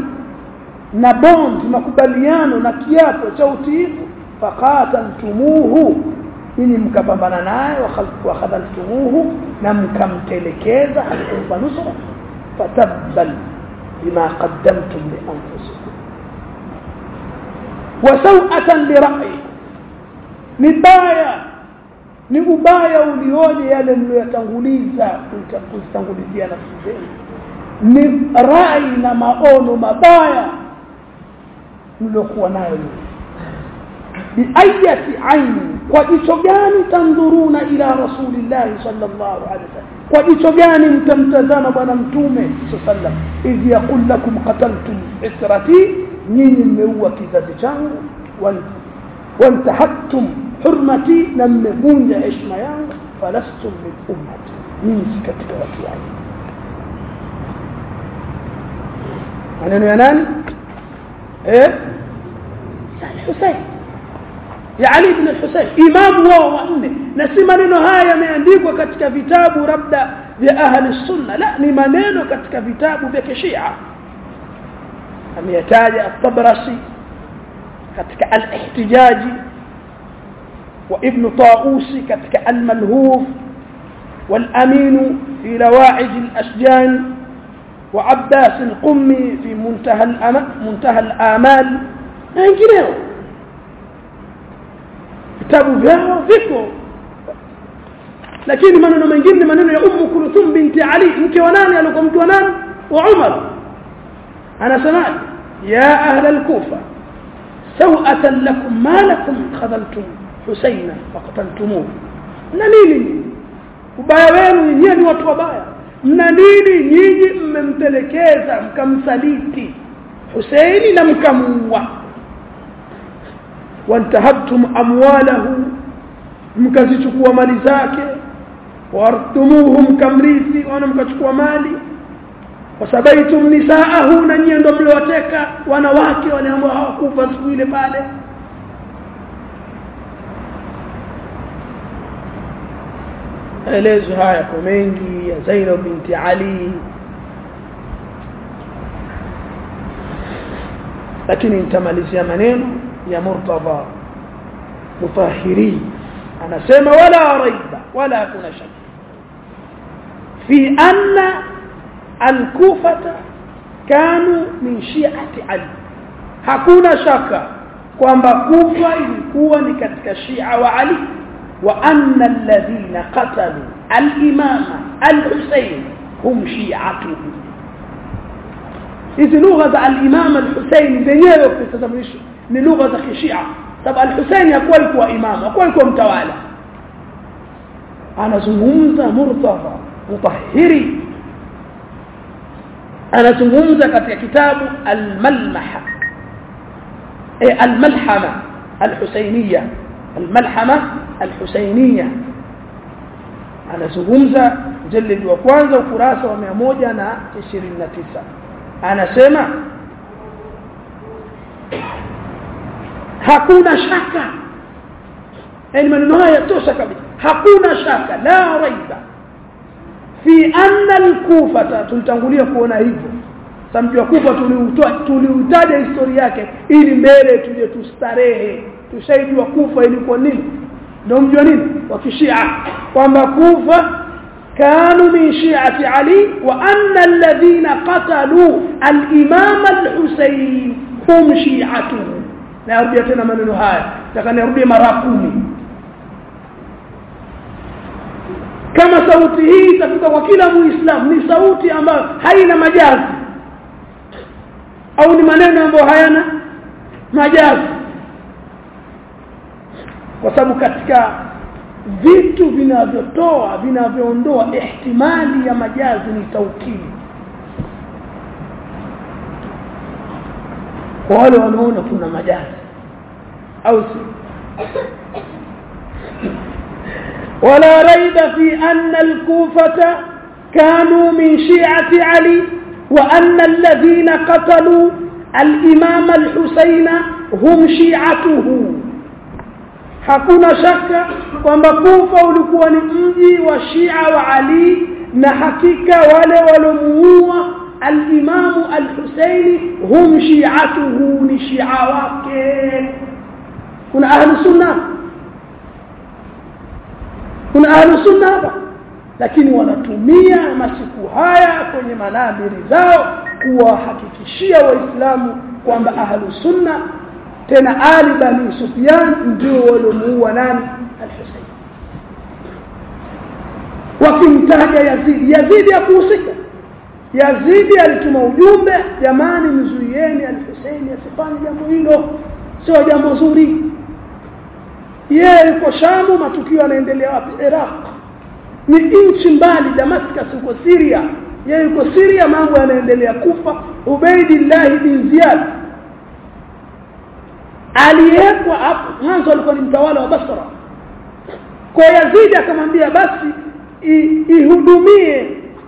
na bond makubaliano na kiapo cha utiifu faqataltumuhu nyinyi mkapambana naye wa khadhaltumuhu na mkamtelekeza hakumpa nusra fatabbal bima qaddamtum li anfusikum wa sawatan li ra'yi nibaya ni ubaya ulioje yale mliyotanguliza kutangulizia nafsi zenu ni rai na maono mabaya mliokuwa nayo biayati aini kwa jicho gani tanduruna ila rasulillahi sallallahu alaihi wasallam kwa jicho gani mtamtazama bwana mtume sallam idh yaqul lakum qataltum israti nyinyi mmeua kizazi changu wantahaktum hurmati na mmevunja heshima yangu falastum min ummati nyinyi si katika watu wangu maneno ya nani eh Hussein ya Ali ibn al-Husayn imamu wao wa nne na si maneno haya yameandikwa katika vitabu labda vya ahli sunna la ni maneno katika vitabu vya kishia ameyataja at-Tabrasi katika al-ihtijaji وابن طاووسي كتك الملهوف والأمين في لواعج الأشجان وعباس القمي في منتهى الأمل منتهى الآمال نجنيه vitabu vyao viko lakini maneno mengine maneno ya ummu kulthum binti ali mke wa nani alikuwa mke wa nani wa umar anasema ya ahla al-kufa sawatan lakum ma lakum khadaltum husaina faqtaltumuhu na nini ubaya wenu nyinyi ni watu wabaya na nini nyinyi mmempelekeza mkamsaliti Husaini na mkamuua wantahabtum amwalahu mkazichukua mali zake wartumuhu mkamrithi wana mkachukua mali wasabaitum nisaahu na nyie ndo mliwateka wanawake wale ambao hawakufa siku ile pale maelezo haya kwa mengi ya Zainab binti Ali lakini nitamalizia maneno يا مرتضى مطهري. أنا سيما ولا ريب ولا كنا شك. في أن الكوفة كانوا من شيعة علي. هكونا شك كوانبا كوفة الكوة نكتك شيعة وعلي وان الذين قتلوا الامام الحسين هم شيعته إذا لغة الإمام الحسين بن يوسف ni lugha za kishia sababu al-Husayn hakuwa alikuwa imamu hakuwa alikuwa mtawala anazungumza Murtadha Mutahhiri anazungumza katika kitabu al-Malmaha eh al-Malhama al-Husayniyya al-Malhama al-Husayniyya anazungumza mjallid wa kwanza ukurasa wa 129 anasema hakuna shaka yani maneno haya tosha kabisa hakuna shaka la raiba fi anna al-kufa tulitangulia kuona hivyo samjua kufa tuliutoa tuliutaja historia yake ili mbele tuje tustarehe tushaijua kufa ilikuwa nini ndio mjua nini wa kishia kwamba kufa كانوا من شيعة علي وأن الذين قتلوا الإمام الحسين هم شيعته nayarudia tena maneno haya. Nataka nirudie mara kumi. Kama sauti hii itafika kwa kila muislamu ni sauti ambayo haina majazi. Au ni maneno ambayo hayana majazi? Kwa sababu katika vitu vinavyotoa vinavyoondoa ihtimali ya majazi ni taukili kwa wale wanaona kuna majazi. أوس. ولا ريب في أن الكوفة كانوا من شيعة علي وأن الذين قتلوا الإمام الحسين هم شيعته. حكونا شكا وما كوفة لكوا نجي وشيعة وعلي نحكيك ولا ولموة الإمام الحسين هم شيعته نشيعة وكيف kuna ahli sunna. Kuna ahli sunna hapa. Lakini wanatumia masiku haya kwenye manabiri zao kuwahakikishia waislamu kwamba ahli sunna tena Ali bani Sufyan ndio waliomuua nani? al-Husayn. Wakimtaja Yazid Yazid Yazidi alituma ujumbe jamani mzuieni al-Husayn asifanye jambo hilo. Sio jambo zuri yeye yuko Shamu matukio yanaendelea wapi? Iraq. Ni nchi mbali Damascus huko Syria. Yeye yuko Syria mambo yanaendelea kufa. Ubaidillah bin Ziyad. Aliyekwa hapo mwanzo alikuwa ni mtawala wa Basra. Kwa Yazid akamwambia basi ihudumie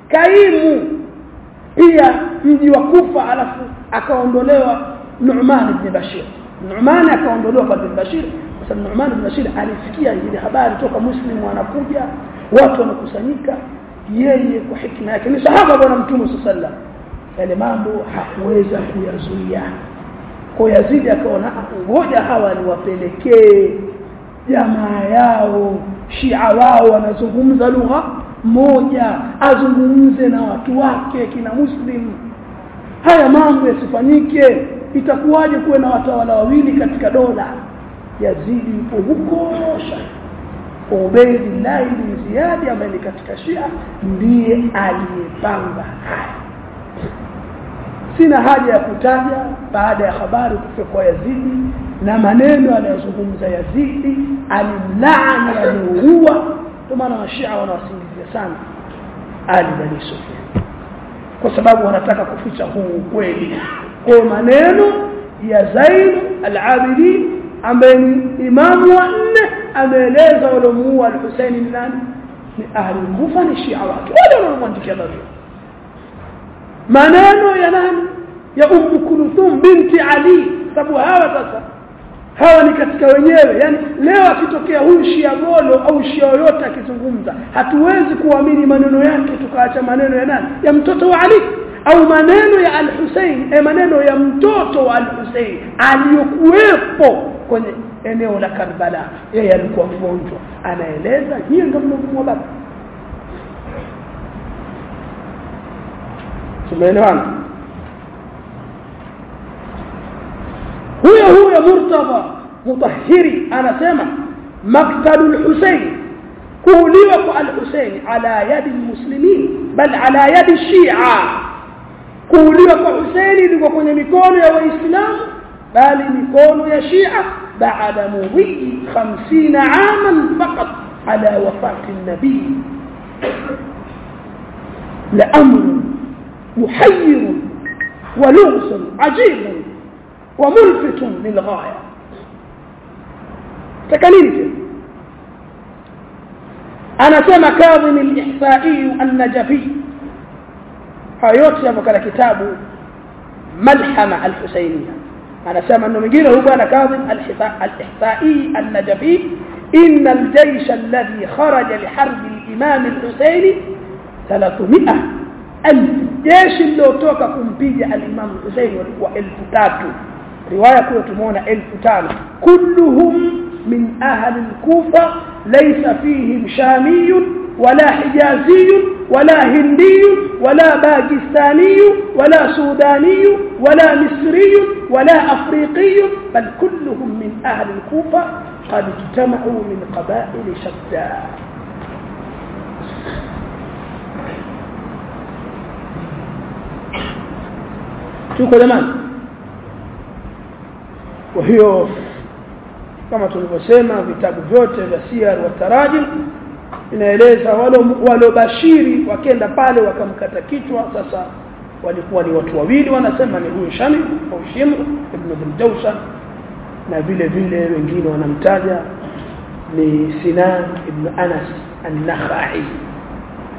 kaimu pia mji wa Kufa. Alafu akaondolewa Nu'man ibn Bashir. Nu'man akaondolewa kwa ibn Bashir sababu Nu'man bin Bashir alisikia ile habari toka Muslim wanakuja watu wanakusanyika yeye kwa hikma yake. Ni sahaba bwana mtume sallallahu yale mambo hakuweza kuyazuia. Kwa Yazidi akaona ngoja hawa niwapelekee. Jamaa yao Shia wao wanazungumza lugha moja azungumze na watu wake kina Muslim. Haya mambo yasifanyike itakuwaje kuwe na watawala wawili katika dola Yazidi yupo huko Ubaydillah ibn Ziyad ambaye katika Shia ndiye aliyepanga haya sina haja ya kutaja baada ya habari kufika kwa Yazidi na maneno anayozungumza Yazidi alimlaani aliuua ndio maana washia wanawasingizia sana Ali bin Sufyan kwa sababu wanataka kuficha huu ukweli. Kwa maneno ya Zain al-Abidin ambaye ni imamu wa nne ameeleza waliomuua al-Husaini ni nani? Ni ahli Kufa ni Shia wake. Wale wanaomwandikia barua. Maneno ya nani? Ya Ummu Kulthum binti Ali. Sababu hawa sasa hawa ni katika wenyewe. Yani leo akitokea huyu Shia golo au Shia yoyote akizungumza hatuwezi kuamini maneno yake tukaacha maneno ya nani? Ya mtoto wa Ali. Au maneno ya Al-Hussein eh, maneno ya mtoto wa Al-Hussein aliyokuwepo kwenye eneo la Karbala yeye alikuwa mgonjwa anaeleza hiyo ndio mnamuua baba tumeelewana huyo huyo Murtadha Mutahhiri anasema maktalul Hussein kuuliwa kwa al-Hussein ala yadi muslimin bal ala yadi Shia kuuliwa kwa Hussein ilikuwa kwenye mikono ya waislamu bali mikono ya Shia بعد مضي خمسين عاما فقط على وفاة النبي. لأمر محير ولغز عجيب وملفت للغاية. تكلمت أنا سمى كاظم الإحصائي النجفي. هايوتي يبقى كتابه ملحمة الحسينية. anasema ndo mwingine huyu bwana Kadhim al-Ihsai an-Najafi inna al-jaysh alladhi kharaja li harbi al-Imam الإمام الحسين 300 ألف jeshi lilotoka kumpiga al-Imam Hussein walikuwa elfu tatu riwaya kule tumeona elfu tano kulluhum min ahli al-Kufa laysa fihim shamiyun ولا حجازي ولا هندي ولا باكستاني ولا سوداني ولا مصري ولا أفريقي بل كلهم من أهل الكوفة قد اجتمعوا من قبائل شتى tuko jamani kwa hiyo kama tulivyosema vitabu vyote vya siar wa tarajim. Inaeleza walobashiri wakenda pale wakamkata kichwa. Sasa walikuwa ni watu wawili wanasema ni huyu Shami au Shimr ibn Jawshan na vile vile wengine wanamtaja ni Sinan ibn Anas an-Nakhai.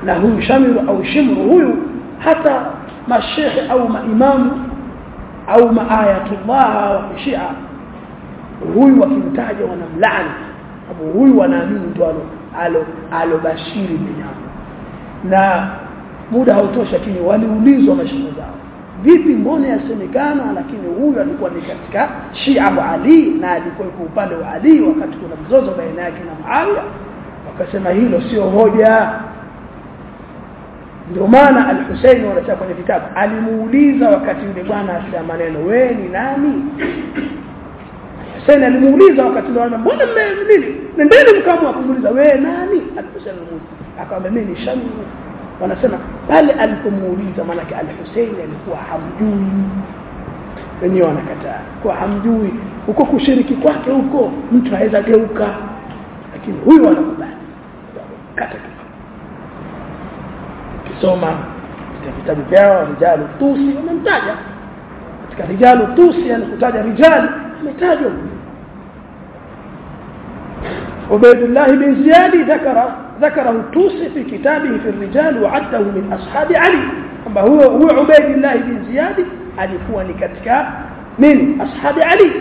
Na huyu Shamir au Shimr huyu hata mashekhe au maimamu au maayatullah wa Shia huyu wakimtaja wanamlaani. Sababu huyu wanaamini ndo alo alo alobashiri binyamu na muda hautoshi lakini waliulizwa mashimo zao. Vipi mbona yasemekana lakini huyu alikuwa ni katika Shia wa Ali na alikuwa kwa upande wa Ali wakati kuna mzozo baina yake na Muawiya? Wakasema hilo sio hoja. Ndio maana al-Husaini wanasema kwenye kitabu alimuuliza wakati yule bwana asema maneno wewe ni nani Hussein alimuuliza wakati ule mbona nini? Nendeni mkamwa kumuuliza wewe nani? al-Husaini akamwambia mimi ni Shamu. wanasema pale alipomuuliza maana Al-Hussein alikuwa hamjui. Wenyewe wanakataa. Kwa hamjui. Huko kushiriki kwake huko mtu aweza geuka. Lakini huyu anakubali. Kata kisoma katika vitabu vyao rijalu tusi wamemtaja. Katika rijalu tusi anakutaja rijali ametajwa عبيد الله بن زياد ذكر ذكره الطوسي في كتابه في الرجال وعده من أصحاب علي. أما هو هو عبيد الله بن زياد علي هو نكتك من أصحاب علي.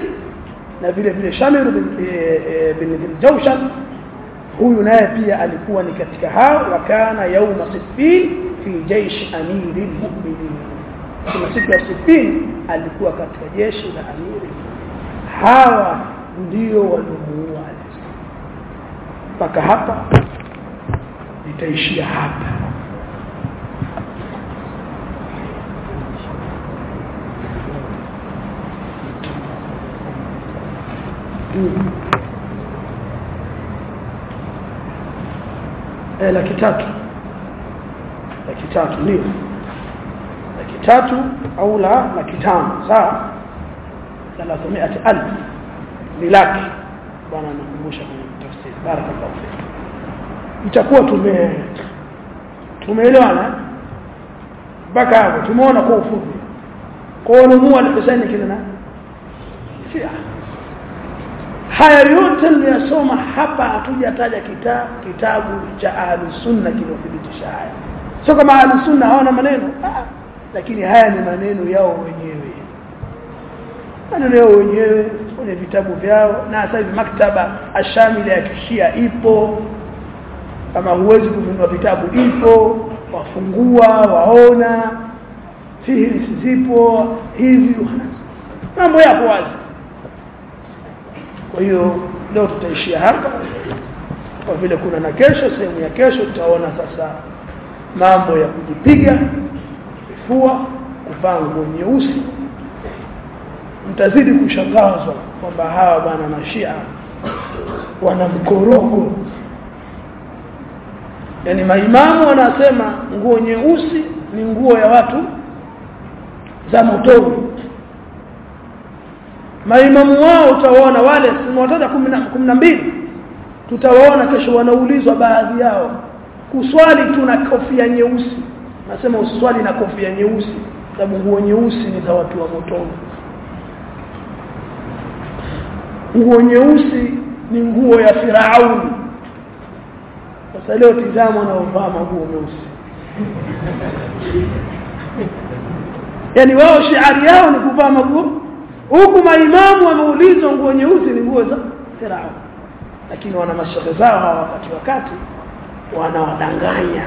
نبيل بن شامر بن بن الجوشم هو نابي علي هو نكتكها وكان يوم صفين في جيش أمير المؤمنين. كما سكوا صفين علي هو كتك جيش أمير هذا ndio walimuua mpaka hapa nitaishia hapa. Eh laki tatu. Laki tatu ndio. Laki tatu au la laki tano sawa? 300000 ni laki. Bwana anakumbusha kwenye barakallahu fik itakuwa tume tumeelewana mpaka hapo. Tumeona kwa ufupi. Kwa wanunua alikusanya kile na haya yote niliyosoma hapa hatujataja kita, kitabu cha ahlus sunna kilothibitisha haya. Sio kama ahlus sunna hawana maneno? Ah, lakini haya ni maneno yao wenyewe. Maneno yao wenyewe kwenye vitabu vyao na sasa hivi maktaba ashamili ya kishia ipo. Kama huwezi kununua vitabu ipo. Wafungua waona. Fihirisi zipo hivi mambo yapo wazi. Kwa hiyo leo tutaishia hapa. Kwa vile kuna na kesho sehemu ya kesho tutaona sasa mambo ya kujipiga kifua kuvaa nguo nyeusi. Mtazidi kushangazwa kwamba hawa bwana mashia wana mkorogo yani maimamu wanasema nguo nyeusi ni nguo ya watu za motoni. Maimamu wao utawaona wale simewataja kumi na mbili. Tutawaona kesho wanaulizwa baadhi yao kuswali tuna kofia nyeusi. Nasema uswali na kofia nyeusi sababu nguo nyeusi ni za watu wa motoni nguo nyeusi ni nguo ya Firauni. Sasa leo tizama na uvaa nguo nyeusi yani wao shiari yao ni kuvaa nguo huku maimamu wameulizwa nguo nyeusi ni nguo za Firauni. Lakini wana mashehe zao hawa wakati wakati wanawadanganya.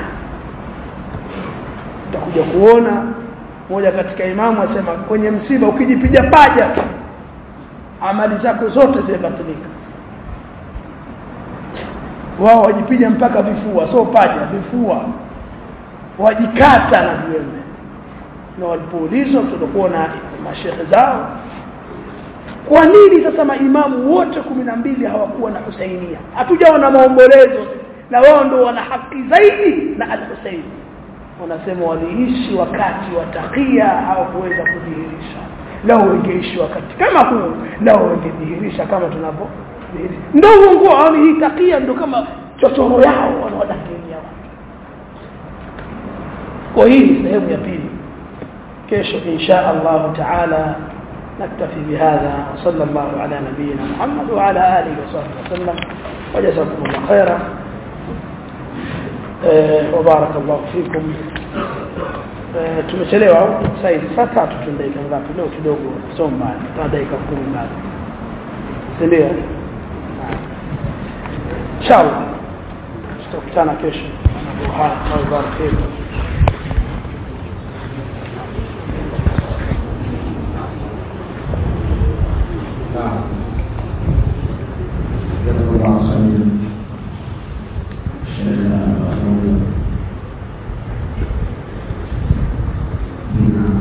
Utakuja kuona moja katika imamu asema kwenye msiba ukijipiga paja amali zako zote zimebatilika. Wao wajipiga mpaka vifua sio paja vifua. Wajikata na viwembe. Na walipoulizwa tutakuwa na mashehe zao kwa nini sasa maimamu wote kumi na mbili hawakuwa na Husainia hatujaona maombolezo. Na wao ndio wana haki zaidi na al-Husaini. Wanasema waliishi wakati wa takia hawakuweza kudhihirisha lao wangeishi wakati kama huu lao wangedhihirisha kama tunapo ndio uongo au hii takia ndio kama chochoro yao wanawadanganya kwa hii sehemu ya pili kesho insha Allah taala نكتفي بهذا وصلى الله على نبينا محمد وعلى آله وصحبه وسلم وجزاكم الله خيرا وبارك الله فيكم e, tumechelewa. Saa saa tatu tu dakika ngapi leo kidogo soma ta dakika kumi bado. Si ndio? Inshallah. Tutakutana kesho. Anabuha Thank.